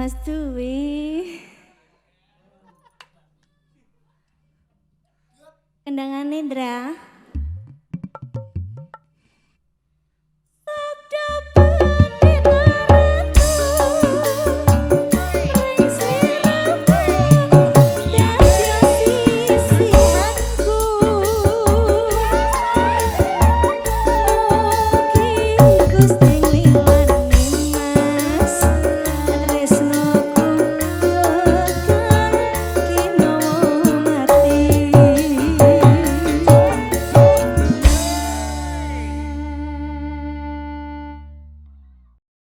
Mas Dwi. Kendangan Nindra.